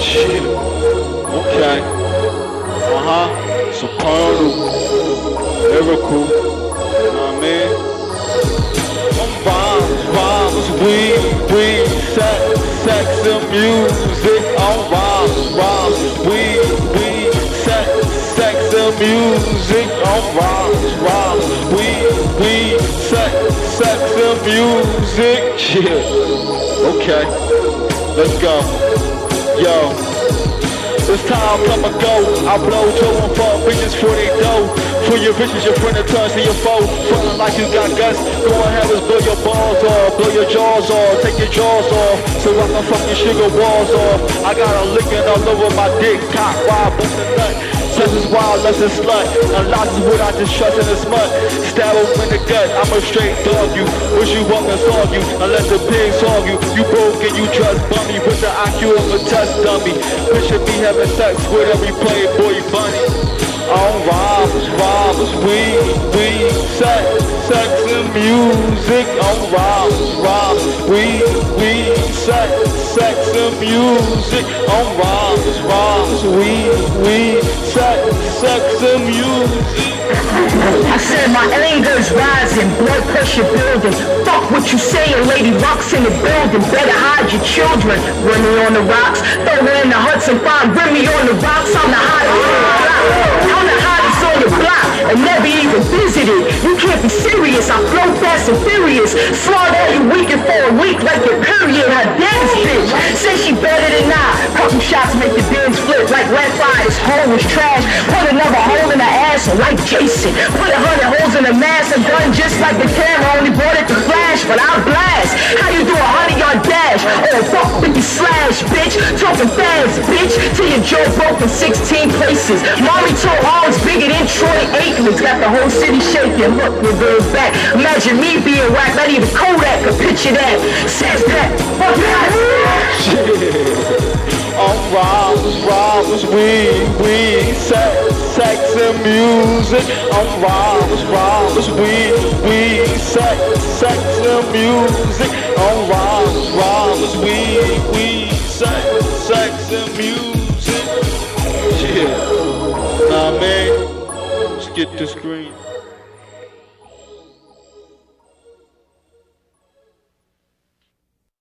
Shit. Okay. Uh huh. Supernal. Miracle. You know what I mean? Rhymes, rhymes, weed, weed, sex, sex and music. On rhymes, rhymes, weed, weed, sex, sex and music. On rhymes, rhymes, weed, weed, sex, sex and music. Shit. Okay. Let's go. Yo. This time come and go. I blow to and fuck bitches for they dough. For your bitches, your friend and turns to your foe. Feeling like you got guts. Go ahead, let's blow your balls off. Blow your jaws off. Take your jaws off. So I can fuck your sugar walls off. I got a licking all over my dick. Cock, wild, bust a nut. Sex is wild, less is slut. I just trust in the smut. Stab him in the gut, I'm a straight dog you. Wish you walk and saw you, unless the pigs saw you. You broke and you trust bummy with the IQ of a test dummy. Picture me having sex with every playboy bunny. On rhymes, rhymes, weed, we sex, sex and music. On rhymes, rhymes, We, weed, sex, sex and music. On rhymes, weed, weed, sex and music. I said my anger's rising, blood pressure building. Fuck what you say, saying, lady rocks in the building. Better hide your children. Remy on the rocks, throw in the Hudson Five. Remy on the rocks, I'm the hottest on the block. I'm the hottest on the block, and never even visited. You can't be serious, I flow fast and furious. Slaughter you weekend for a week like your period. Her dance bitch, say she better than I. Couple shots make the dance flip like red fire. This hole was trash. Put a hundred holes in a mask and gun just like the camera. Only brought it to flash, but I'll blast. How you do a hundred yard dash? Oh, fuck 50 slash, bitch. Talking fast, bitch. Till your jaw broke in 16 places. Mommy told Hogs bigger than Troy Aikman's. Got the whole city shaking. Look, reverse back. Imagine me being whacked. Not even Kodak could picture that. Says that. Fuck that. On rhymes, rhymes, weed, weed, sex, sex and music. On rhymes, rhymes, weed, weed, sex, sex and music. On rhymes, rhymes, weed, weed, sex, sex and music. Yeah, nah, man. Let's get this green.